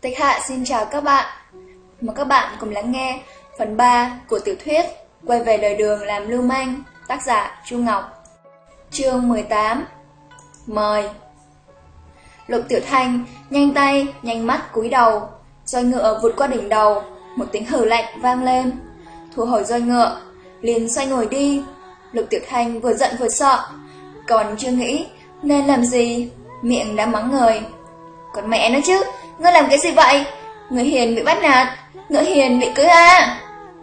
Tịch Hạ xin chào các bạn. Mời các bạn cùng lắng nghe phần 3 của tiểu thuyết Quay về đời đường làm lưu manh, tác giả Chu Ngọc. Chương 18 Mời Lục Tiểu Thanh nhanh tay, nhanh mắt cúi đầu, roi ngựa vụt qua đỉnh đầu, một tiếng hừ lạnh vang lên. Thu hồi roi ngựa, liền xoay ngồi đi. Lục Tiểu Thanh vừa giận vừa sợ, còn chưa nghĩ nên làm gì, miệng đã mắng người. Còn mẹ nó chứ, ngươi làm cái gì vậy? Người hiền bị bắt nạt, ngựa hiền bị cưới à?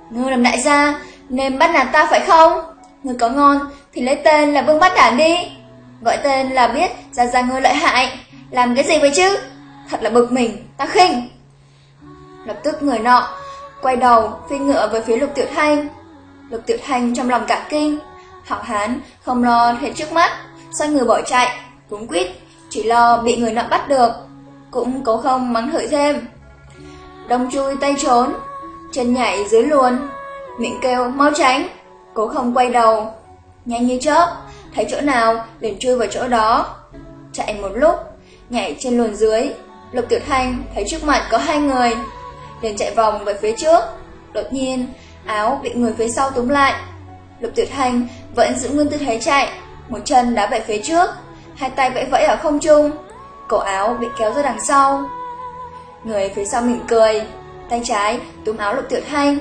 Ngươi làm đại gia, nên bắt nạt ta phải không? Ngươi có ngon thì lấy tên là Vương bắt Đản đi. Gọi tên là biết ra ra ngươi lợi hại, làm cái gì vậy chứ? Thật là bực mình, ta khinh. Lập tức người nọ quay đầu phi ngựa về phía Lục Tiểu Thanh. Lục Tiểu Thanh trong lòng cả kinh, hảo hán không lo thấy trước mắt, xoay người bỏ chạy, cuống quýt chỉ lo bị người nọ bắt được, cũng cố không mắng hợi thêm. Đông chui tay trốn, chân nhảy dưới luồn, miệng kêu mau tránh, cố không quay đầu, nhanh như chớp, thấy chỗ nào liền chui vào chỗ đó. Chạy một lúc, nhảy trên luồn dưới, Lục Tiểu Thanh thấy trước mặt có hai người, liền chạy vòng về phía trước. Đột nhiên, áo bị người phía sau túm lại. Lục Tiểu Thanh vẫn giữ nguyên tư thế chạy, một chân đá về phía trước, hai tay vẫy vẫy ở không trung, cổ áo bị kéo ra đằng sau. Người phía sau mỉm cười, tay trái túm áo Lục Tiểu Thanh.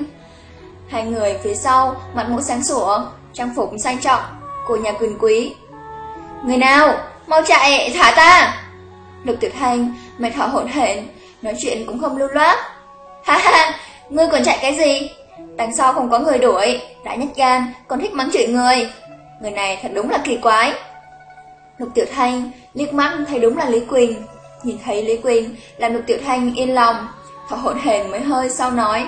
Hai người phía sau mặt mũi sáng sủa, trang phục sang trọng của nhà quyền quý. Người nào, mau chạy, thả ta! Lục Tiểu Thanh mệt thở hổn hển, nói chuyện cũng không lưu loát. Ha ha, ngươi còn chạy cái gì? Đằng sau không có người đuổi, đã nhất gan, còn thích mắng chửi người. Người này thật đúng là kỳ quái. Lục Tiểu Thanh liếc mắt thấy đúng là Lý Quỳnh. Nhìn thấy Lý Quỳnh làm Lục Tiểu Thanh yên lòng, thở hổn hển mới hơi sau nói.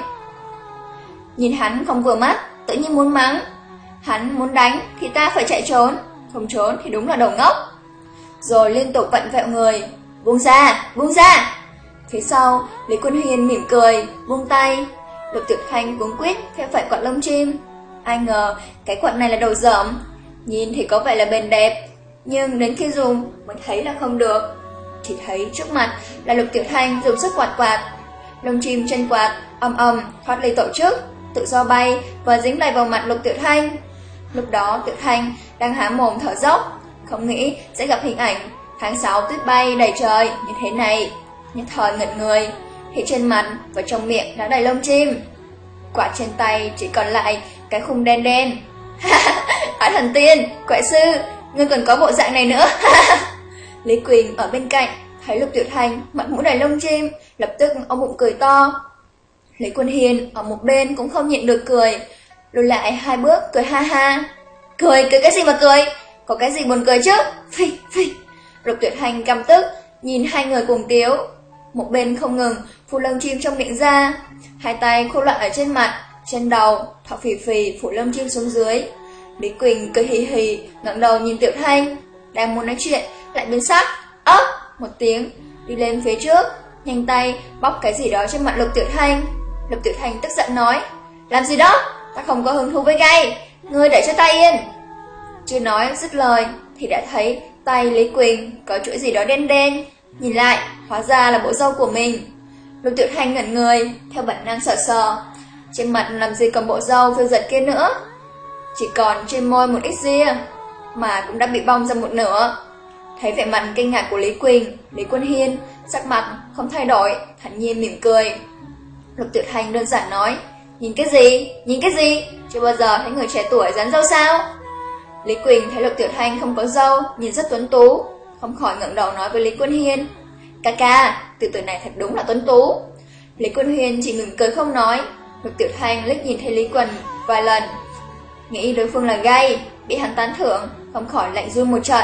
Nhìn hắn không vừa mắt, tự nhiên muốn mắng. Hắn muốn đánh thì ta phải chạy trốn, không trốn thì đúng là đầu ngốc. Rồi liên tục vặn vẹo người, buông ra, buông ra. Phía sau, Lý Quân Hiên mỉm cười, buông tay. Lục Tiểu Thanh cuống quýt theo phải quạt lông chim. Ai ngờ cái quạt này là đầu dởm, nhìn thì có vẻ là bền đẹp, nhưng đến khi dùng mới thấy là không được. Chỉ thấy trước mặt là Lục Tiểu Thanh dùng sức quạt quạt. Lông chim trên quạt ầm ầm thoát ly tổ chức, tự do bay và dính lại vào mặt Lục Tiểu Thanh. Lúc đó Tiểu Thanh đang há mồm thở dốc, không nghĩ sẽ gặp hình ảnh tháng 6 tuyết bay đầy trời như thế này. Nhất thời ngẩn người, thì trên mặt và trong miệng đã đầy lông chim. Quả trên tay chỉ còn lại cái khung đen đen. Á thần tiên, quậy sư, ngươi còn có bộ dạng này nữa. Lý Quỳnh ở bên cạnh, thấy Lục Tiểu Thành mặt mũi đầy lông chim, lập tức ôm bụng cười to. Lý Quân Hiền ở một bên cũng không nhịn được cười, lùi lại hai bước cười ha ha. Cười, cười cái gì mà cười? Có cái gì buồn cười chứ? Phi, phi. Lục Tuyệt Hành căm tức, nhìn hai người cùng tiếu. Một bên không ngừng, phủ lông chim trong miệng ra. Hai tay khô loạn ở trên mặt, trên đầu, thọ phì phì phủ lông chim xuống dưới. Lý Quỳnh cười hì hì, ngẩng đầu nhìn Tiểu Thanh. Đang muốn nói chuyện, lại biến sắc. ấp một tiếng, đi lên phía trước, nhanh tay bóc cái gì đó trên mặt Lục Tiểu Thanh. Lục Tiểu Thanh tức giận nói, làm gì đó, ta không có hứng thú với gay, ngươi để cho ta yên. Chưa nói dứt lời thì đã thấy tay Lý Quỳnh có chuỗi gì đó đen đen, nhìn lại hóa ra là bộ dâu của mình. Lục Tiểu Thanh ngẩn người, theo bản năng sợ sờ, trên mặt làm gì còn bộ dâu phiêu giật kia nữa. Chỉ còn trên môi một ít ria, mà cũng đã bị bong ra một nửa. Thấy vẻ mặt kinh ngạc của Lý Quỳnh, Lý Quân Hiên, sắc mặt không thay đổi, thản nhiên mỉm cười. Lục Tiểu hành đơn giản nói, nhìn cái gì, nhìn cái gì, chưa bao giờ thấy người trẻ tuổi rắn dâu sao? Lý Quỳnh thấy Lục Tiểu Thanh không có dâu, nhìn rất tuấn tú, không khỏi ngẩng đầu nói với Lý Quân Hiên. Ca ca, từ tuổi này thật đúng là tuấn tú. Lý Quân Hiên chỉ mỉm cười không nói, Lục Tiểu Thanh lít nhìn thấy Lý quỳnh vài lần, nghĩ đối phương là gay, bị hắn tán thưởng, không khỏi lạnh run một trận.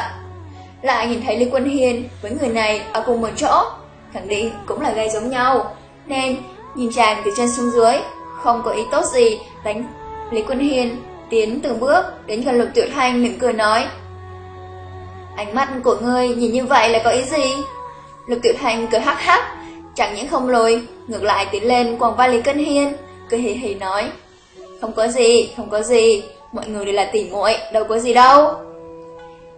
Lại nhìn thấy Lý Quân Hiên với người này ở cùng một chỗ, khẳng định cũng là gay giống nhau, nên nhìn chàng từ chân xuống dưới, không có ý tốt gì đánh Lý Quân Hiên tiến từng bước đến gần Lục Tiểu Thanh mỉm cười nói. Ánh mắt của ngươi nhìn như vậy là có ý gì? Lục Tiểu Thanh cười hắc hắc, chẳng những không lùi, ngược lại tiến lên quàng vai Lý quân Hiên, cười hì hì nói. Không có gì, không có gì, mọi người đều là tỉ muội, đâu có gì đâu.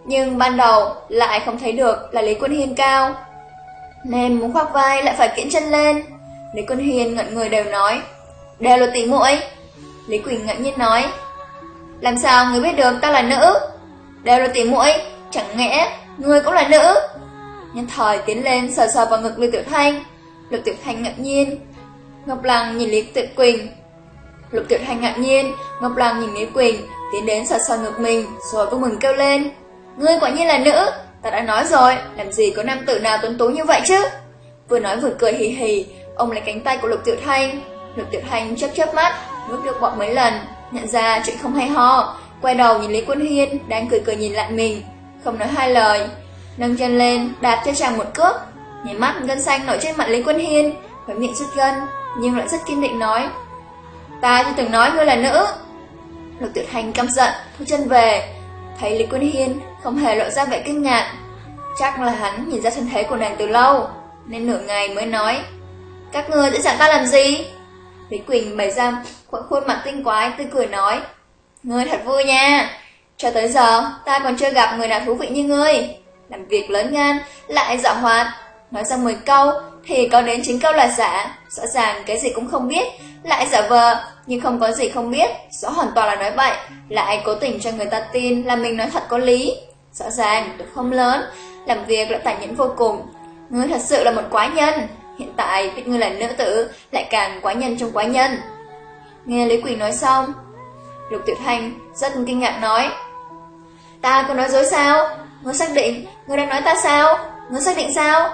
Nhưng ban đầu lại không thấy được là Lý Quân Hiên cao. Nên muốn khoác vai lại phải kiễn chân lên. Lý Quân Hiên ngận người đều nói, đều là tỷ muội. Lý Quỳnh ngẫm nhiên nói, làm sao người biết được ta là nữ? Đều là tỷ muội, chẳng nhẽ người cũng là nữ? Nhân thời tiến lên sờ sờ vào ngực Lưu Tiểu Thanh. Lục Tiểu Thanh ngạc nhiên. Ngọc Lăng nhìn Lý Tiểu Quỳnh. Lục Tiểu Thanh ngạc nhiên, Ngọc Lan nhìn Lý Quỳnh, tiến đến sờ sờ ngực mình, rồi vui mừng kêu lên. Ngươi quả nhiên là nữ, ta đã nói rồi, làm gì có nam tử nào tuấn tú như vậy chứ? Vừa nói vừa cười hì hì, ông lấy cánh tay của Lục Tiểu Thanh. Lục Tiểu Thanh chớp chớp mắt, nước được bọt mấy lần, nhận ra chuyện không hay ho, quay đầu nhìn Lý Quân Hiên đang cười cười nhìn lại mình, không nói hai lời, nâng chân lên, đạp cho chàng một cước. nhảy mắt gân xanh nổi trên mặt Lý Quân Hiên, khóe miệng rút gân, nhưng lại rất kiên định nói: "Ta chưa từng nói ngươi là nữ." Lục tuyệt hành căm giận, thu chân về, thấy Lý Quân Hiên không hề lộ ra vẻ kinh ngạc, chắc là hắn nhìn ra thân thế của nàng từ lâu, nên nửa ngày mới nói: "Các ngươi sẽ chẳng ta làm gì?" Lý Quỳnh bày ra khuôn mặt tinh quái tươi cười nói: "Ngươi thật vui nha, cho tới giờ ta còn chưa gặp người nào thú vị như ngươi." làm việc lớn gan, lại dạo hoạt. Nói ra 10 câu thì có đến 9 câu là giả, rõ ràng cái gì cũng không biết, lại giả vờ, nhưng không có gì không biết, rõ hoàn toàn là nói bậy, lại cố tình cho người ta tin là mình nói thật có lý. Rõ ràng tôi không lớn, làm việc lại tàn nhẫn vô cùng. Ngươi thật sự là một quái nhân, hiện tại biết ngươi là nữ tử, lại càng quái nhân trong quái nhân. Nghe Lý Quỳnh nói xong, Lục Tiểu Thanh rất kinh ngạc nói, Ta có nói dối sao? Ngươi xác định, ngươi đang nói ta sao? Ngươi xác định sao?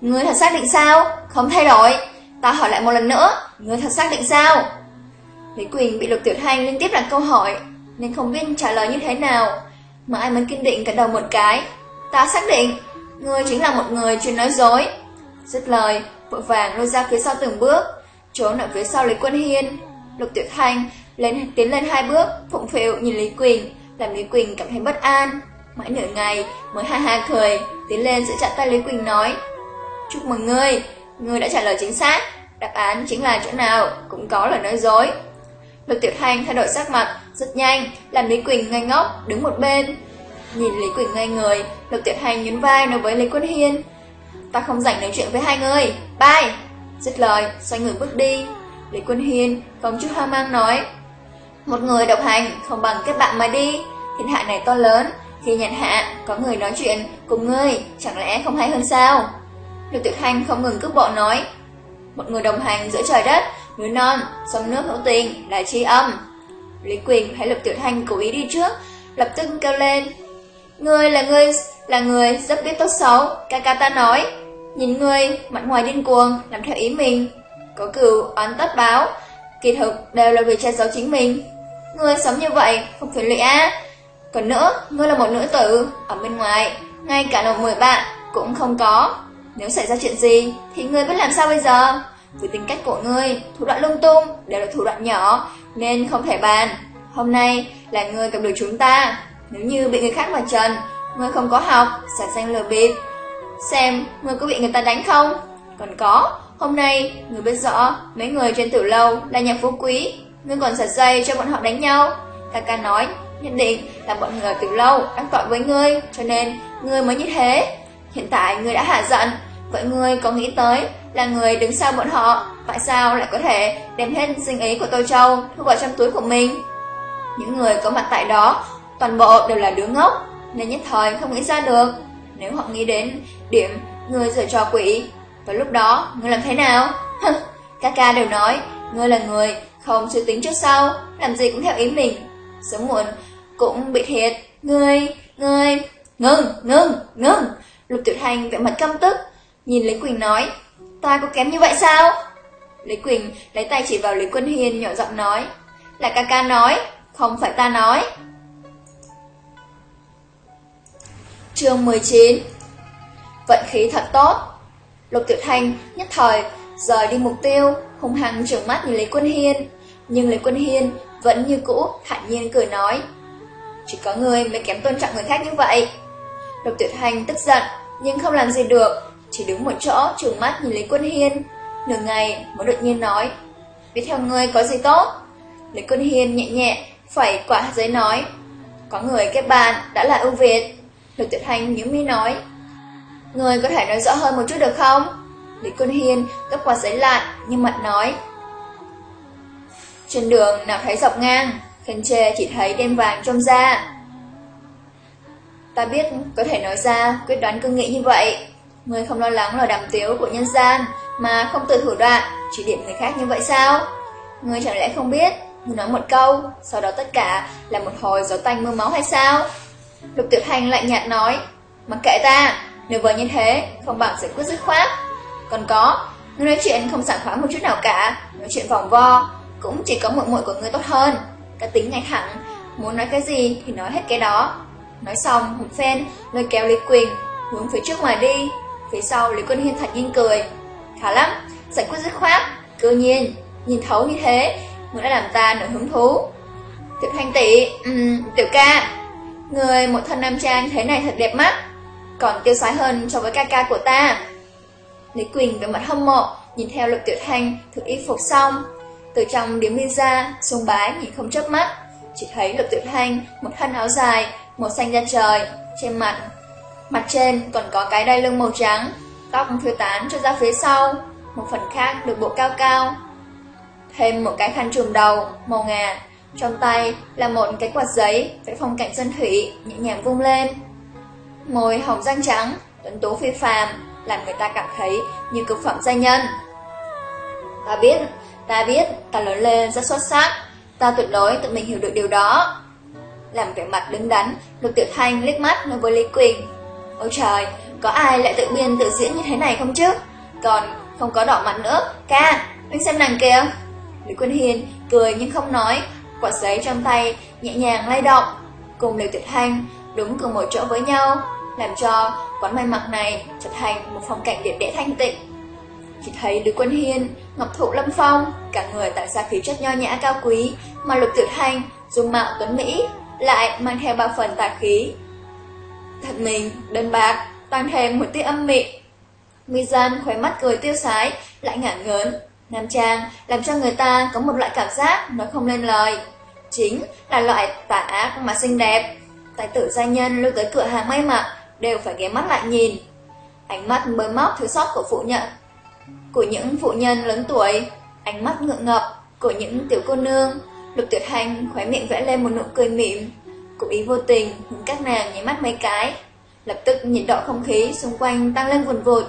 Ngươi thật xác định sao? Không thay đổi. Ta hỏi lại một lần nữa, ngươi thật xác định sao? Lý Quỳnh bị Lục Tiểu Thanh liên tiếp đặt câu hỏi, nên không biết trả lời như thế nào. Mà ai mới kiên định cả đầu một cái. Ta xác định, ngươi chính là một người chuyên nói dối. Dứt lời, vội vàng lôi ra phía sau từng bước, trốn ở phía sau Lý Quân Hiên. Lục Tiểu Thanh lên tiến lên hai bước, phụng phịu nhìn Lý Quỳnh, làm Lý Quỳnh cảm thấy bất an. Mãi nửa ngày mới ha ha cười, tiến lên giữ chặt tay Lý Quỳnh nói Chúc mừng ngươi, ngươi đã trả lời chính xác, đáp án chính là chỗ nào cũng có lời nói dối. Lục Tiểu Thanh thay đổi sắc mặt rất nhanh, làm Lý Quỳnh ngây ngốc đứng một bên. Nhìn Lý Quỳnh ngây người, Lục Tiểu Thanh nhún vai nói với Lý Quân Hiên Ta không rảnh nói chuyện với hai người, bye! Dứt lời, xoay người bước đi. Lý Quân Hiên không chút hoang mang nói Một người độc hành không bằng kết bạn mà đi, thiên hạ này to lớn, khi nhận hạ, có người nói chuyện cùng ngươi, chẳng lẽ không hay hơn sao? Lục Tiểu Thanh không ngừng cước bộ nói. Một người đồng hành giữa trời đất, núi non, sông nước hữu tình, là chi âm. Lý Quỳnh thấy Lục Tiểu Thanh cố ý đi trước, lập tức kêu lên. Ngươi là ngươi, là người rất biết tốt xấu, ca ca ta nói. Nhìn ngươi, mặt ngoài điên cuồng, làm theo ý mình. Có cửu oán tất báo, kỳ thực đều là vì che giấu chính mình. Ngươi sống như vậy, không phiền lụy á. Còn nữa, ngươi là một nữ tử, ở bên ngoài, ngay cả đồng mười bạn cũng không có. Nếu xảy ra chuyện gì, thì ngươi biết làm sao bây giờ? Với tính cách của ngươi, thủ đoạn lung tung, đều là thủ đoạn nhỏ, nên không thể bàn. Hôm nay là ngươi gặp được chúng ta. Nếu như bị người khác mà trần, ngươi không có học, sản danh lừa bịp. Xem, ngươi có bị người ta đánh không? Còn có, hôm nay, ngươi biết rõ, mấy người trên tử lâu là nhà phú quý, ngươi còn xả dây cho bọn họ đánh nhau. Kaka nói, nhất định là bọn người từ lâu đang tội với ngươi, cho nên ngươi mới như thế. Hiện tại ngươi đã hạ giận, vậy ngươi có nghĩ tới là người đứng sau bọn họ, tại sao lại có thể đem hết sinh ý của Tô Châu thu vào trong túi của mình? Những người có mặt tại đó, toàn bộ đều là đứa ngốc, nên nhất thời không nghĩ ra được. Nếu họ nghĩ đến điểm ngươi giở trò quỷ, vào lúc đó ngươi làm thế nào? Các ca đều nói, ngươi là người không suy tính trước sau, làm gì cũng theo ý mình. Sớm muộn cũng bị thiệt. Ngươi, ngươi, ngừng, ngừng, ngừng. Lục Tiểu Thanh vẻ mặt căm tức, nhìn Lý Quỳnh nói, ta có kém như vậy sao? Lý Quỳnh lấy tay chỉ vào Lý Quân Hiên nhỏ giọng nói, là ca ca nói, không phải ta nói. Chương 19 Vận khí thật tốt Lục Tiểu Thanh nhất thời rời đi mục tiêu, hung hăng trừng mắt nhìn Lý Quân Hiên. Nhưng Lý Quân Hiên vẫn như cũ, thản nhiên cười nói. Chỉ có người mới kém tôn trọng người khác như vậy. Lục Tiểu Thanh tức giận, nhưng không làm gì được, chỉ đứng một chỗ trừng mắt nhìn Lý Quân Hiên. Nửa ngày mới đột nhiên nói, biết theo ngươi có gì tốt? Lý Quân Hiên nhẹ nhẹ, phẩy quả giấy nói, có người kết bạn đã là ưu việt. Lục Tiểu Thanh nhíu mi nói, Người có thể nói rõ hơn một chút được không? Lý Quân Hiên gấp quạt giấy lại, nhưng mặt nói. Trên đường nào thấy dọc ngang, khen chê chỉ thấy đêm vàng trong da. Ta biết có thể nói ra quyết đoán cương nghị như vậy. Người không lo lắng lời đàm tiếu của nhân gian, mà không từ thủ đoạn, chỉ điểm người khác như vậy sao? Người chẳng lẽ không biết, người nói một câu, sau đó tất cả là một hồi gió tanh mưa máu hay sao? Lục tiểu hành lạnh nhạt nói, mặc kệ ta, nếu vợ như thế, không bằng giải quyết dứt khoát. Còn có, người nói chuyện không sảng khoái một chút nào cả, nói chuyện vòng vo, cũng chỉ có muội muội của người tốt hơn. Cái tính ngay thẳng, muốn nói cái gì thì nói hết cái đó. Nói xong, một phen, lôi kéo Lý Quỳnh, hướng phía trước ngoài đi. Phía sau, Lý Quân Hiên thật nhiên cười. Khá lắm, giải quyết dứt khoát. Cơ nhiên, nhìn thấu như thế, người đã làm ta nổi hứng thú. Tiểu thanh tỷ, um, tiểu ca, người một thân nam trang thế này thật đẹp mắt, còn tiêu sái hơn so với ca ca của ta. Lý Quỳnh với mặt hâm mộ, nhìn theo lục tiểu thanh thử y phục xong. Từ trong điếm đi ra, xuống bái nhìn không chớp mắt, chỉ thấy lục tiểu thanh một thân áo dài, màu xanh da trời, trên mặt. Mặt trên còn có cái đai lưng màu trắng, tóc phiêu tán cho ra phía sau, một phần khác được bộ cao cao. Thêm một cái khăn trùm đầu, màu ngà, trong tay là một cái quạt giấy với phong cảnh dân thủy nhẹ nhàng vung lên. Môi hồng răng trắng, tuấn tú phi phàm, làm người ta cảm thấy như cực phẩm gia nhân. Ta biết, ta biết, ta lớn lên rất xuất sắc, ta tuyệt đối tự mình hiểu được điều đó. Làm vẻ mặt đứng đắn, Lục Tiểu Thanh liếc mắt nói với Lý Quỳnh. Ôi trời, có ai lại tự biên tự diễn như thế này không chứ? Còn không có đỏ mặt nữa, ca, anh xem nàng kìa. Lý Quân Hiền cười nhưng không nói, quả giấy trong tay nhẹ nhàng lay động, cùng Liêu Tuyệt Thanh đúng cùng một chỗ với nhau, làm cho quán may mặc này trở thành một phong cảnh đẹp đẽ thanh tịnh. Chỉ thấy Lý Quân Hiên, Ngọc Thụ Lâm Phong, cả người tạo ra khí chất nho nhã cao quý, mà Lục Tiểu Thanh dung mạo tuấn mỹ lại mang theo ba phần tà khí. Thật mình, đơn bạc, tăng thêm một tia âm mị. Mi gian khóe mắt cười tiêu sái, lại ngả ngớn. Nam Trang làm cho người ta có một loại cảm giác nói không lên lời. Chính là loại tà ác mà xinh đẹp. Tài tử gia nhân lưu tới cửa hàng may mặc đều phải ghé mắt lại nhìn. Ánh mắt bới móc thứ sót của phụ nhận của những phụ nhân lớn tuổi, ánh mắt ngượng ngập của những tiểu cô nương. Lục Tuyệt Hành khóe miệng vẽ lên một nụ cười mỉm, Cụ ý vô tình hướng các nàng nháy mắt mấy cái. Lập tức nhiệt độ không khí xung quanh tăng lên vùn vụt.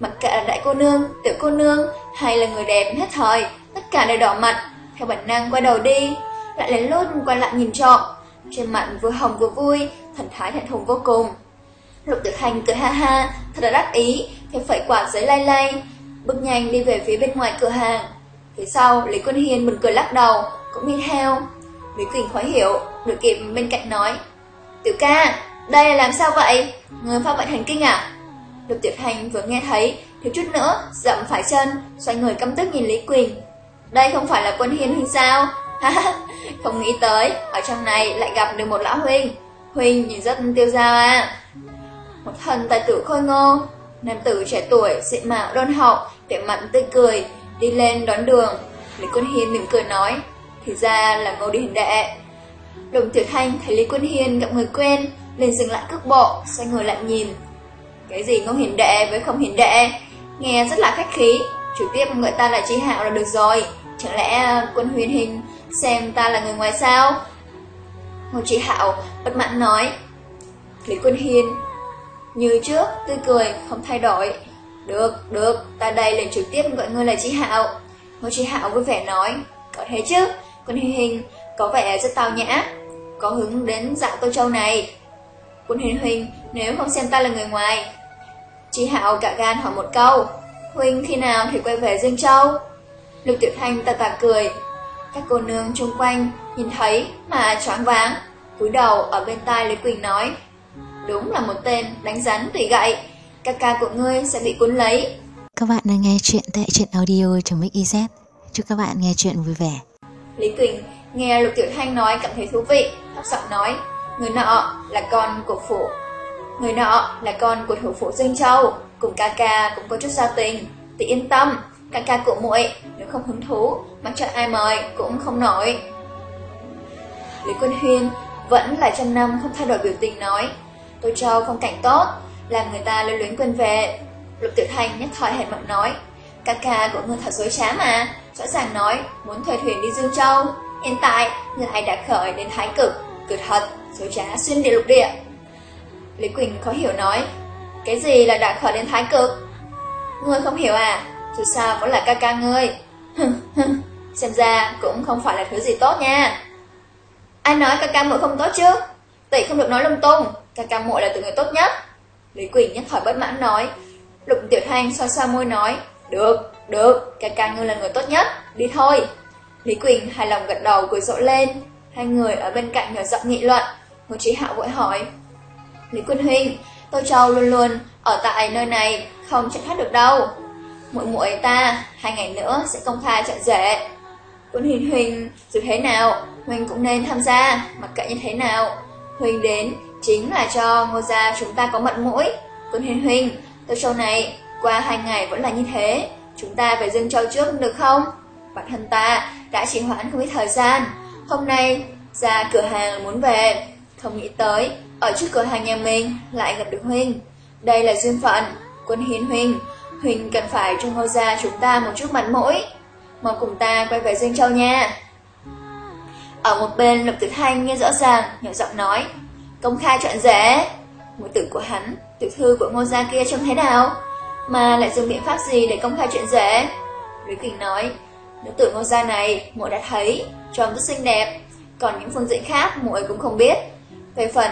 Mặc kệ là đại cô nương, tiểu cô nương hay là người đẹp hết thời, tất cả đều đỏ mặt, theo bản năng quay đầu đi, lại lén lút quay lại nhìn trộm. Trên mặt vừa hồng vừa vui, thần thái thẹn thùng vô cùng. Lục Tử Hành cười ha ha, thật là đắc ý, theo phẩy quả giấy lay lay, bước nhanh đi về phía bên ngoài cửa hàng. Phía sau, Lý Quân Hiên mừng cười lắc đầu, cũng đi theo. Lý Quỳnh khó hiểu, đội kịp bên cạnh nói. Tiểu ca, đây là làm sao vậy? Người phát bệnh thần kinh à? Lục Tiểu Thành vừa nghe thấy, thiếu chút nữa, dậm phải chân, xoay người căm tức nhìn Lý Quỳnh. Đây không phải là quân hiên huynh sao? không nghĩ tới, ở trong này lại gặp được một lão huynh. Huynh nhìn rất tiêu dao à. Một thần tài tử khôi ngô, nam tử trẻ tuổi, xịn mạo đôn hậu, vẻ mặt tươi cười, đi lên đón đường. Lý Quân Hiên mỉm cười nói, thì ra là ngô điển đệ. Đồng Tiểu Thanh thấy Lý Quân Hiên gặp người quen, liền dừng lại cước bộ, xoay người lại nhìn. Cái gì ngô hiền đệ với không hiền đệ, nghe rất là khách khí, trực tiếp người ta là chi hạo là được rồi. Chẳng lẽ ờ, quân huyền hình xem ta là người ngoài sao? Ngô Trí Hạo bất mãn nói. Lý Quân Hiên như trước, tươi cười, không thay đổi. Được, được, ta đây liền trực tiếp gọi ngươi là Trí Hạo. Ngô Trí Hạo vui vẻ nói. Có thế chứ, quân Hiên Hình có vẻ rất tao nhã, có hứng đến dạo Tô Châu này. Quân Hiên Huynh, nếu không xem ta là người ngoài. chị Hạo cả gan hỏi một câu. Huynh khi nào thì quay về Dương Châu? Lục Tiểu Thanh tà tà cười. Các cô nương chung quanh nhìn thấy mà choáng váng. cúi đầu ở bên tai Lý Quỳnh nói. Đúng là một tên đánh rắn tùy gậy. Các ca của ngươi sẽ bị cuốn lấy. Các bạn đang nghe chuyện tại truyện audio.mix.iz. Chúc các bạn nghe chuyện vui vẻ. Lý Quỳnh nghe Lục Tiểu Thanh nói cảm thấy thú vị, thấp giọng nói, người nọ là con của phủ, Người nọ là con của thủ phủ Dương Châu, cùng ca ca cũng có chút giao tình. Thì yên tâm, ca ca của muội nếu không hứng thú, mặc cho ai mời cũng không nổi. Lý Quân Huyên vẫn là trăm năm không thay đổi biểu tình nói, tôi Châu phong cảnh tốt, làm người ta lưu luyến quên về. Lục Tiểu Thanh nhất thời hẹn mộng nói, ca ca của ngươi thật dối trá mà, rõ ràng nói muốn thuê thuyền đi Dương Châu, hiện tại lại đã khởi đến Thái Cực, cực thật, dối trá xuyên địa lục địa. Lý Quỳnh khó hiểu nói, cái gì là đã khởi đến Thái Cực? Ngươi không hiểu à, dù sao vẫn là ca ca ngươi. Xem ra cũng không phải là thứ gì tốt nha. Ai nói ca ca muội không tốt chứ? Tỷ không được nói lung tung, ca ca muội là từ người tốt nhất. Lý Quỳnh nhất thời bất mãn nói. Lục Tiểu Thanh xoa xoa môi nói, được, được, ca ca ngươi là người tốt nhất, đi thôi. Lý Quỳnh hài lòng gật đầu cười rộ lên, hai người ở bên cạnh nhỏ giọng nghị luận. Ngô Trí Hạo vội hỏi, Lý Quỳnh Huynh, Tô Châu luôn luôn ở tại nơi này, không chạy thoát được đâu. Muội muội ta, hai ngày nữa sẽ công khai trận rể. Quân Huynh Huynh, dù thế nào, Huynh cũng nên tham gia, mặc kệ như thế nào. Huynh đến chính là cho ngô gia chúng ta có mận mũi. Quân Huynh Huynh, Tô Châu này, qua hai ngày vẫn là như thế, chúng ta phải dừng châu trước được không? Bản thân ta đã trì hoãn không ít thời gian, hôm nay ra cửa hàng muốn về, không nghĩ tới, ở trước cửa hàng nhà mình lại gặp được Huynh. Đây là duyên phận, quân hiến Huynh, Huynh cần phải cho ngô gia chúng ta một chút mặt mũi. Mau cùng ta quay về Dương Châu nha. Ở một bên Lục Tử Thanh nghe rõ ràng, nhỏ giọng nói, công khai chọn rẻ. Mũi tử của hắn, tiểu thư của ngô gia kia trông thế nào? Mà lại dùng biện pháp gì để công khai chuyện rể? Lý Quỳnh nói, nữ tử ngô gia này, muội đã thấy, trông rất xinh đẹp, còn những phương diện khác muội cũng không biết. Về phần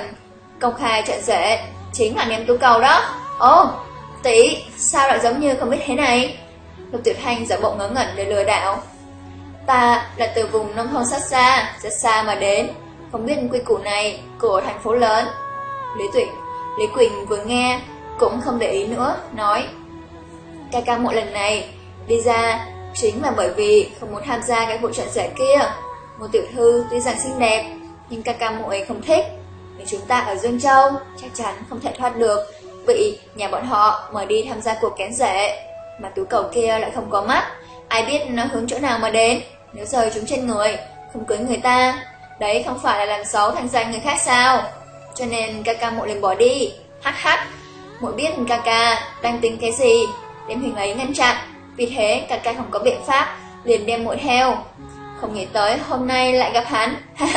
công khai chuyện rể, chính là niềm tú cầu đó. Ồ, tỷ, sao lại giống như không biết thế này? Lục Tiểu Thanh giả bộ ngớ ngẩn để lừa đảo. Ta là từ vùng nông thôn sát xa, rất xa mà đến, không biết quy củ này của thành phố lớn. Lý Tuyển, Lý Quỳnh vừa nghe, cũng không để ý nữa, nói Ca ca mộ lần này đi ra chính là bởi vì không muốn tham gia cái vụ trận giải kia. Một tiểu thư tuy rằng xinh đẹp, nhưng ca ca muội không thích. Vì chúng ta ở Dương Châu chắc chắn không thể thoát được bị nhà bọn họ mời đi tham gia cuộc kén rể. Mà tú cầu kia lại không có mắt, ai biết nó hướng chỗ nào mà đến. Nếu rời chúng trên người, không cưới người ta, đấy không phải là làm xấu thành danh người khác sao? Cho nên ca ca mộ liền bỏ đi. Hắc hắc, muội biết ca ca đang tính cái gì, đem hình ấy ngăn chặn. Vì thế cả ca không có biện pháp, liền đem muội theo. Không nghĩ tới hôm nay lại gặp hắn.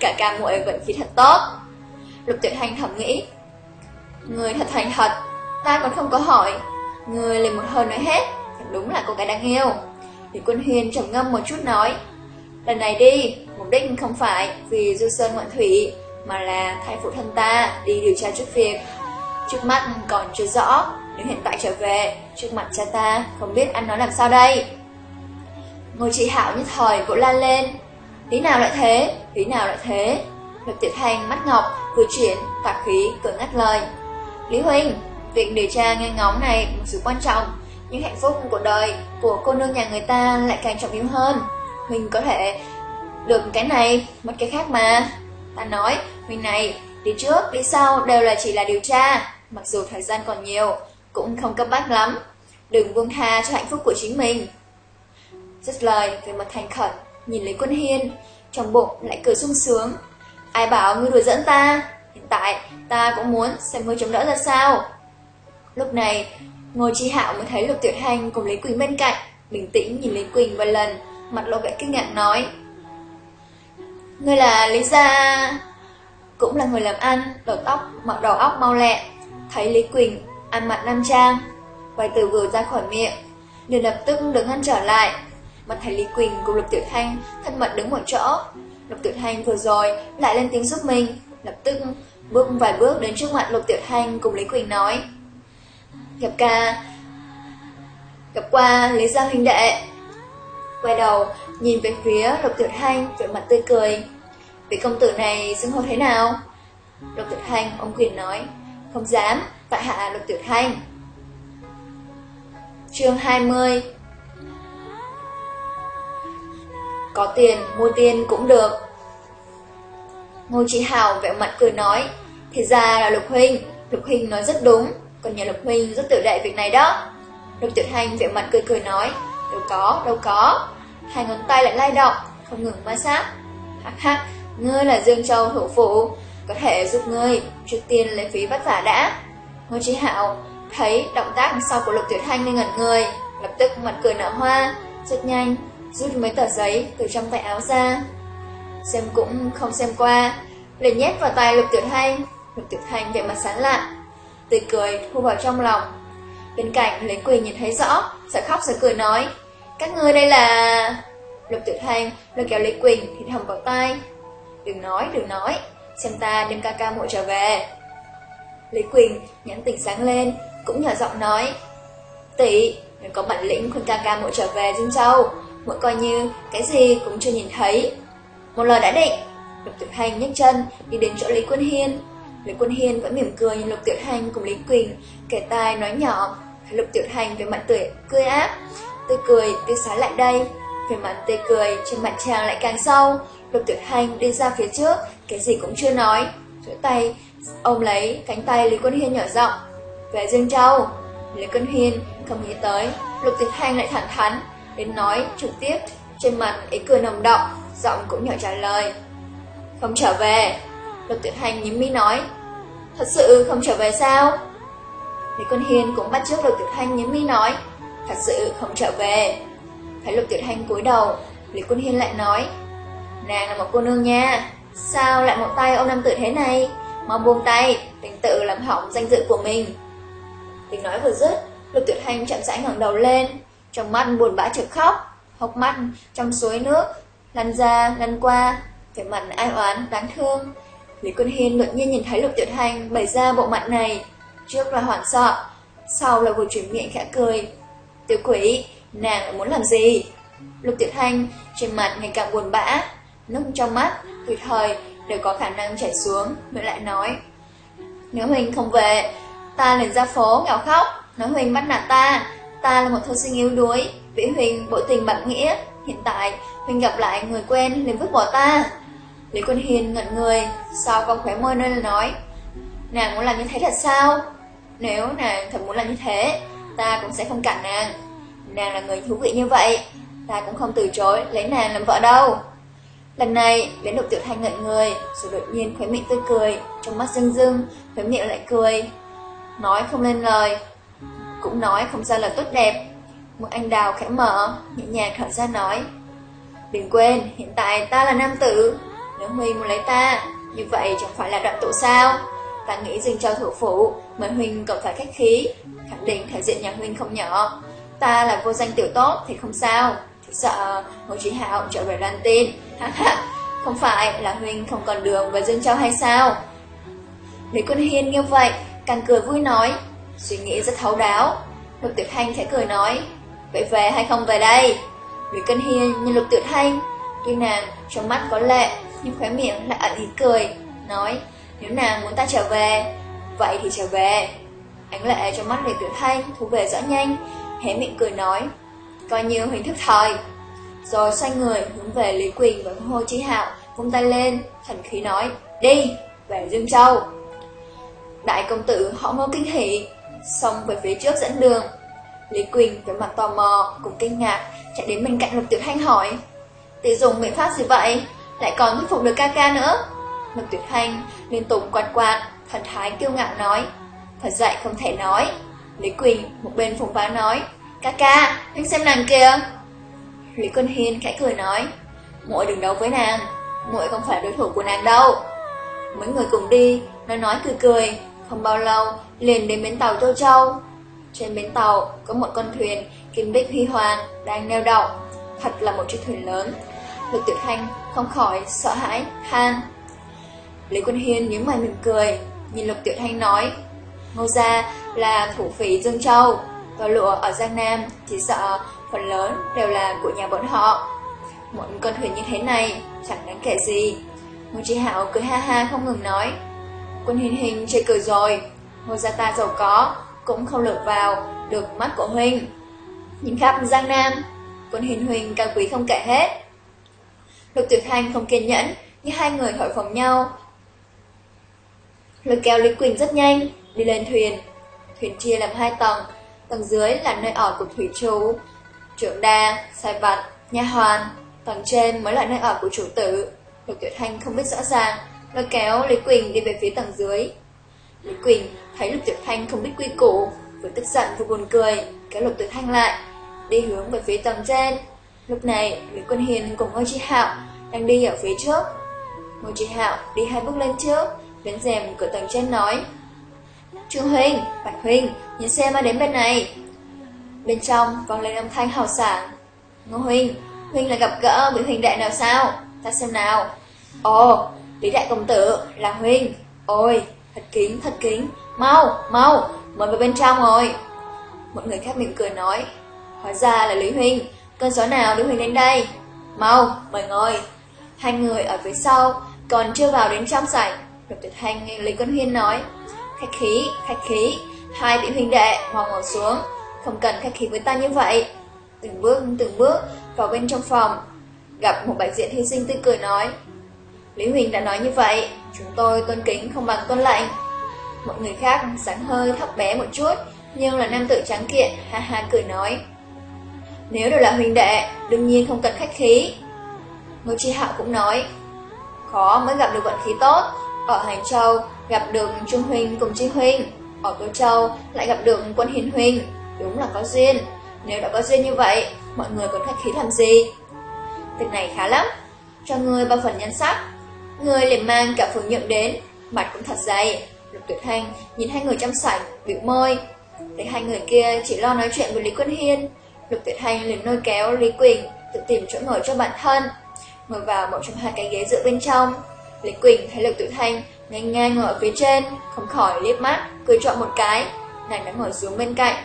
cả ca muội vận khí thật tốt. Lục Tuyệt Hành thầm nghĩ, người thật thành thật, ta còn không có hỏi. Người liền một hơi nói hết, thật đúng là cô gái đáng yêu. Thì quân huyền trầm ngâm một chút nói, lần này đi, mục đích không phải vì du sơn ngoạn thủy, mà là thay phụ thân ta đi điều tra chút việc. Trước mắt còn chưa rõ, nếu hiện tại trở về, trước mặt cha ta không biết ăn nói làm sao đây. ngồi chị hảo như thời vỗ la lên. Lý nào lại thế? Lý nào lại thế? Lục Tiểu Thanh mắt ngọc, vừa chuyển, tạc khí, cười ngắt lời. Lý Huynh, việc điều tra nghe ngóng này một sự quan trọng, nhưng hạnh phúc của đời của cô nương nhà người ta lại càng trọng yếu hơn. Huynh có thể được cái này, mất cái khác mà. Ta nói, Huynh này, đi trước, đi sau đều là chỉ là điều tra, mặc dù thời gian còn nhiều, cũng không cấp bách lắm. Đừng buông tha cho hạnh phúc của chính mình. rất lời về mặt thành khẩn, nhìn lấy quân hiên, trong bụng lại cười sung sướng. Ai bảo ngươi đùa dẫn ta? Hiện tại ta cũng muốn xem ngươi chống đỡ ra sao. Lúc này, Ngô Chi Hạo mới thấy Lục tuyệt Hành cùng Lý Quỳnh bên cạnh, bình tĩnh nhìn Lý Quỳnh vài lần, mặt lộ vẻ kinh ngạc nói. Ngươi là Lý Gia... Cũng là người làm ăn, đầu tóc, mặc đầu óc mau lẹ. Thấy Lý Quỳnh ăn mặt nam trang, vài từ vừa ra khỏi miệng, liền lập tức đứng ngăn trở lại. Mặt thấy Lý Quỳnh cùng Lục Tiểu Thanh thân mật đứng một chỗ. Lục Tiểu Thanh vừa rồi lại lên tiếng giúp mình, lập tức bước vài bước đến trước mặt Lục Tiểu Thanh cùng Lý Quỳnh nói. Gặp ca, gặp qua Lý Gia huynh đệ. Quay đầu, nhìn về phía Lục Tiểu Thanh, vẻ mặt tươi cười. Vị công tử này xưng hô thế nào? Lục Tiểu Thanh, ông quyền nói, không dám, tại hạ Lục Tiểu Thanh. chương 20 Có tiền, mua tiền cũng được. Ngô Chí Hào vẹo mặt cười nói, thì ra là Lục Huynh, Lục Huynh nói rất đúng, còn nhà Lục Huynh rất tự đại việc này đó. Lục Tiểu Thanh vẹo mặt cười cười nói, đâu có, đâu có. Hai ngón tay lại lay động, không ngừng ma sát. Hắc hắc, ngươi là Dương Châu thủ phụ, có thể giúp ngươi, trước tiên lấy phí vất vả đã. Ngô Chí Hạo thấy động tác sau của Lục Tiểu Thanh nên ngẩn người, lập tức mặt cười nở hoa, rất nhanh rút mấy tờ giấy từ trong tay áo ra. Xem cũng không xem qua, liền nhét vào tay Lục Tiểu Thanh, Lục Tiểu Thanh vẻ mặt sáng lạ, tươi cười thu vào trong lòng. Bên cạnh Lý Quỳ nhìn thấy rõ, sợ khóc sợ cười nói, các ngươi đây là... Lục Tiểu Thanh lôi kéo Lý Quỳnh thì thầm vào tay. Đừng nói, đừng nói, xem ta đem ca ca muội trở về. Lý Quỳnh nhắn tình sáng lên, cũng nhỏ giọng nói. Tỷ, nếu có bản lĩnh khuyên ca ca muội trở về Dương Châu, muội coi như cái gì cũng chưa nhìn thấy. Một lời đã định, Lục Tiểu hành nhấc chân đi đến chỗ Lý Quân Hiên. Lý Quân Hiên vẫn mỉm cười nhìn Lục Tiểu hành cùng Lý Quỳnh, kể tai nói nhỏ. Lục Tiểu hành với mặt tươi cười áp, tươi cười tươi sáng lại đây, về mặt tươi cười trên mặt chàng lại càng sâu. Lục Tiểu hành đi ra phía trước, cái gì cũng chưa nói, giữa tay ôm lấy cánh tay Lý Quân Hiên nhỏ giọng, về Dương Châu. Lý Quân Hiên không nghĩ tới, Lục Tiểu Thanh lại thẳng thắn đến nói trực tiếp, trên mặt ý cười nồng động, giọng cũng nhỏ trả lời. Không trở về. Lục Tiểu Thanh nhím mi nói, thật sự không trở về sao? Lý Quân Hiên cũng bắt trước Lục Tiểu Thanh nhím mi nói, thật sự không trở về. Thấy Lục Tiểu Thanh cúi đầu, Lý Quân Hiên lại nói, nàng là một cô nương nha, sao lại một tay ông nam tử thế này? Mau buông tay, tình tự làm hỏng danh dự của mình. Tiếng nói vừa dứt, Lục tuyệt Thanh chậm rãi ngẩng đầu lên, trong mắt buồn bã trực khóc, hốc mắt trong suối nước lăn ra lăn qua, vẻ mặt ai oán đáng thương. Lý Quân Hiên đột nhiên nhìn thấy Lục tuyệt Thanh bày ra bộ mặt này, trước là hoảng sợ, sau là vừa chuyển miệng khẽ cười. Tiểu quỷ, nàng muốn làm gì? Lục tuyệt Thanh trên mặt ngày càng buồn bã, nước trong mắt tùy thời đều có khả năng chảy xuống, Nguyễn lại nói: "Nếu huỳnh không về, ta liền ra phố gào khóc, nói huỳnh bắt nạt ta, ta là một thư sinh yếu đuối, vĩ huỳnh bội tình bạc nghĩa, hiện tại huỳnh gặp lại người quen liền vứt bỏ ta." Lý Quân Hiền ngẩn người, sau con khóe môi nơi là nói: "Nàng muốn làm như thế thật sao? Nếu nàng thật muốn làm như thế, ta cũng sẽ không cản nàng." Nàng là người thú vị như vậy Ta cũng không từ chối lấy nàng làm vợ đâu Lần này đến lục tiểu thanh ngẩn người, Rồi đột nhiên khóe miệng tươi cười, Trong mắt rưng rưng, Khóe miệng lại cười. Nói không lên lời, Cũng nói không ra lời tốt đẹp. Một anh đào khẽ mở, Nhẹ nhàng thở ra nói, Đừng quên, hiện tại ta là nam tử. Nếu Huy muốn lấy ta, Như vậy chẳng phải là đoạn tụ sao? Ta nghĩ dừng cho thủ phủ Mời Huynh cậu phải khách khí, Khẳng định thể diện nhà Huynh không nhỏ. Ta là vô danh tiểu tốt thì không sao. Chỉ sợ Hồ Chí Hảo trở về loan tin Không phải là Huynh không còn đường với Dương Châu hay sao? Lý Quân Hiên như vậy Càng cười vui nói Suy nghĩ rất thấu đáo. Lục Tiểu Thanh khẽ cười nói Vậy về hay không về đây? Lý Quân Hiên nhìn Lục Tiểu Thanh Tuy nàng trong mắt có lệ Nhưng khóe miệng lại ẩn ý cười Nói nếu nàng muốn ta trở về Vậy thì trở về. Ánh lệ trong mắt Lý Tiểu Thanh thu về rõ nhanh hé miệng cười nói, coi như hình thức thời. Rồi xoay người hướng về Lý Quỳnh và Hồ Chí Hạo, vung tay lên, thần khí nói, đi, về Dương Châu. Đại công tử họ ngô kinh hỉ, xông về phía trước dẫn đường. Lý Quỳnh với mặt tò mò, cùng kinh ngạc, chạy đến bên cạnh Lục Tiểu Thanh hỏi, tỷ dùng biện pháp gì vậy, lại còn thuyết phục được ca ca nữa. Lục Tiểu Thanh liên tục quạt quạt, thần thái kiêu ngạo nói, thật dạy không thể nói. Lý Quỳnh một bên phùng phá nói, ca ca, anh xem nàng kìa. Lý Quân Hiên khẽ cười nói, muội đừng đấu với nàng, muội không phải đối thủ của nàng đâu. Mấy người cùng đi, nói nói cười cười, không bao lâu liền đến bến tàu Tô Châu. Trên bến tàu có một con thuyền kim bích huy hoàng đang neo đậu, thật là một chiếc thuyền lớn. Lục Tiểu Thanh không khỏi sợ hãi, than. Lý Quân Hiên nhớ mày mỉm cười, nhìn Lục Tiểu Thanh nói, Ngô Gia là thủ phí Dương Châu, Và lụa ở Giang Nam chỉ sợ phần lớn đều là của nhà bọn họ. Một con thuyền như thế này chẳng đáng kể gì. Ngô Chí Hảo cười ha ha không ngừng nói. Quân hình hình chơi cười rồi, Ngô Gia ta giàu có, cũng không lượt vào được mắt của Huynh. Nhìn khắp Giang Nam, quân hình Huynh cao quý không kể hết. Lục tuyệt Thanh không kiên nhẫn, như hai người hội phòng nhau. Lôi kéo Lý Quỳnh rất nhanh, đi lên thuyền. Thuyền chia làm hai tầng, tầng dưới là nơi ở của thủy chú trưởng đa, sai vặt, nha hoàn, tầng trên mới là nơi ở của chủ tử. Lục Tiểu Thanh không biết rõ ràng, lôi kéo Lý Quỳnh đi về phía tầng dưới. Lý Quỳnh thấy Lục Tiểu Thanh không biết quy củ, vừa tức giận vừa buồn cười, kéo Lục Tiểu Thanh lại, đi hướng về phía tầng trên. Lúc này, Lý Quân Hiền cùng Ngô Chi Hạo đang đi ở phía trước. Ngô Chi Hạo đi hai bước lên trước, đến rèm cửa tầng trên nói: "Trương huynh, Bạch huynh, nhìn xem ai đến bên này." Bên trong vang lên âm thanh hào sảng. "Ngô huynh, huynh là gặp gỡ vị huynh đệ nào sao? Ta xem nào." "Ồ, Lý đại công tử, là huynh. Ôi, thật kính, thật kính. Mau, mau, mời vào bên trong rồi." Một người khác mỉm cười nói: "Hóa ra là Lý huynh, cơn gió nào đưa huynh đến đây? Mau, mời ngồi." Hai người ở phía sau còn chưa vào đến trong sảnh, Lục Tuyệt Thanh nghe Lý Quân Huyên nói: "Khách khí, khách khí, hai vị huynh đệ mau ngồi xuống, không cần khách khí với ta như vậy." Từng bước từng bước vào bên trong phòng, gặp một bạch diện hy sinh tươi cười nói: "Lý huỳnh đã nói như vậy, chúng tôi tôn kính không bằng tôn lệnh." Một người khác sáng hơi thấp bé một chút, nhưng là nam tử trắng kiện, ha ha cười nói: "Nếu đều là huynh đệ, đương nhiên không cần khách khí." Ngô Chi Hạo cũng nói: "Khó mới gặp được vận khí tốt, ở Hành Châu gặp được Trung huynh cùng Chi huynh, ở Tô Châu lại gặp được Quân Hiền huynh, đúng là có duyên. Nếu đã có duyên như vậy, mọi người còn khách khí làm gì?" Việc này khá lắm, cho người ba phần nhân sắc. Người liền mang cả phường nhượng đến, mặt cũng thật dày. Lục Tuyệt Thanh nhìn hai người trong sảnh, Biểu môi. Thấy hai người kia chỉ lo nói chuyện với Lý Quân Hiên, Lục Tuyệt Thanh liền lôi kéo Lý Quỳnh tự tìm chỗ ngồi cho bản thân, ngồi vào một trong hai cái ghế dựa bên trong. Lý Quỳnh thấy Lục Tuyệt Thanh ngang ngang ngồi ở phía trên, không khỏi liếc mắt, cười chọn một cái, nàng đã ngồi xuống bên cạnh.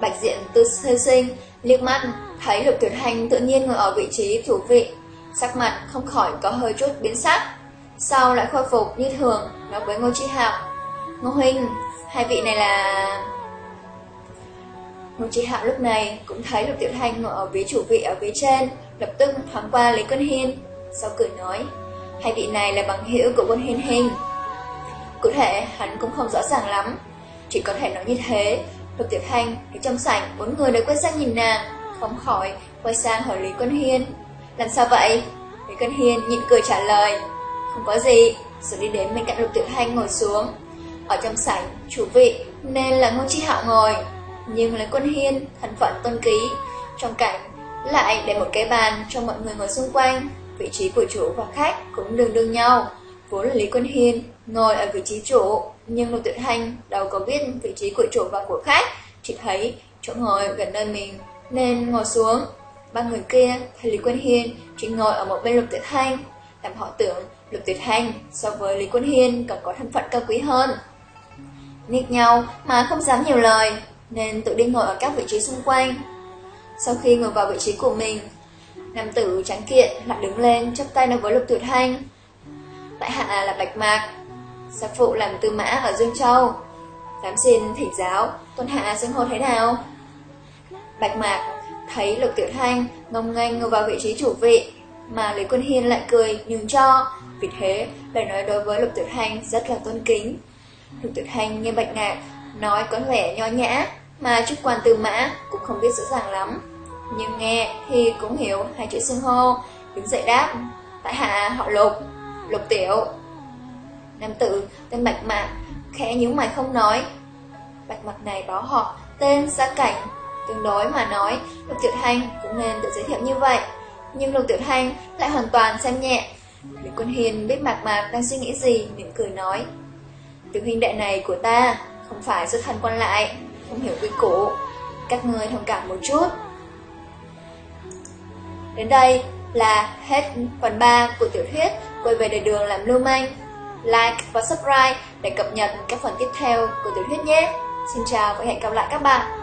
Bạch Diện Tư Sơ Sinh liếc mắt thấy Lục Tuyệt Thanh tự nhiên ngồi ở vị trí thú vị, sắc mặt không khỏi có hơi chút biến sắc. Sau lại khôi phục như thường, nói với Ngô Chi Hạo: "Ngô huynh, hai vị này là..." Ngô Chi Hạo lúc này cũng thấy Lục Tiểu Thanh ngồi ở vị chủ vị ở phía trên, lập tức thoáng qua Lý Quân Hiên, sau cười nói: "Hai vị này là bằng hữu của Quân Hiên Hình." Cụ thể hắn cũng không rõ ràng lắm, chỉ có thể nói như thế. Lục Tiểu Thanh ở trong sảnh bốn người đều quay sang nhìn nàng, không khỏi quay sang hỏi Lý Quân Hiên: "Làm sao vậy?" Lý Quân Hiên nhịn cười trả lời: "Không có gì." Rồi đi đến bên cạnh Lục Tiểu Thanh ngồi xuống. Ở trong sảnh chủ vị nên là Ngô Chi Hạo ngồi, nhưng Lý Quân Hiên thân phận tôn ký, trong cảnh lại để một cái bàn cho mọi người ngồi xung quanh, vị trí của chủ và khách cũng đường đương nhau. Vốn là Lý Quân Hiên ngồi ở vị trí chủ, nhưng Lục Tuyệt Thanh đâu có biết vị trí của chủ và của khách, chỉ thấy chỗ ngồi gần nơi mình nên ngồi xuống. Ba người kia thấy Lý Quân Hiên chỉ ngồi ở một bên Lục Tuyệt Thanh, làm họ tưởng Lục Tuyệt Thanh so với Lý Quân Hiên còn có thân phận cao quý hơn. Nghiệt nhau mà không dám nhiều lời, nên tự đi ngồi ở các vị trí xung quanh. Sau khi ngồi vào vị trí của mình, nam tử trắng kiện lại đứng lên chắp tay nói với Lục Tuyệt Thanh. Tại hạ là Bạch Mạc, gia phụ làm tư mã ở Dương Châu. Dám xin thỉnh giáo, tôn hạ xưng hô thế nào? Bạch Mạc thấy Lục Tiểu Thanh ngông nganh ngồi vào vị trí chủ vị, mà Lý Quân Hiên lại cười nhường cho, vì thế lời nói đối với Lục Tiểu Thanh rất là tôn kính. Lục Tiểu Thanh nghe Bạch Ngạc nói có vẻ nho nhã, mà chức quan tư mã cũng không biết rõ ràng lắm. Nhưng nghe thì cũng hiểu hai chữ xưng hô, đứng dậy đáp, tại hạ họ Lục, Lục Tiểu. Nam tử tên Bạch Mạc khẽ nhíu mày không nói. Bạch Mạc này báo họ tên gia cảnh, tương đối mà nói, Lục Tiểu Thanh cũng nên tự giới thiệu như vậy. Nhưng Lục Tiểu Thanh lại hoàn toàn xem nhẹ. Lý Quân Hiền biết Mạc Mạc đang suy nghĩ gì, mỉm cười nói. Tiểu huynh đệ này của ta không phải xuất thân quan lại, không hiểu quy củ. Các người thông cảm một chút. Đến đây là hết phần 3 của tiểu thuyết Quay về đời đường làm lưu manh. Like và subscribe để cập nhật các phần tiếp theo của tiểu thuyết nhé. Xin chào và hẹn gặp lại các bạn.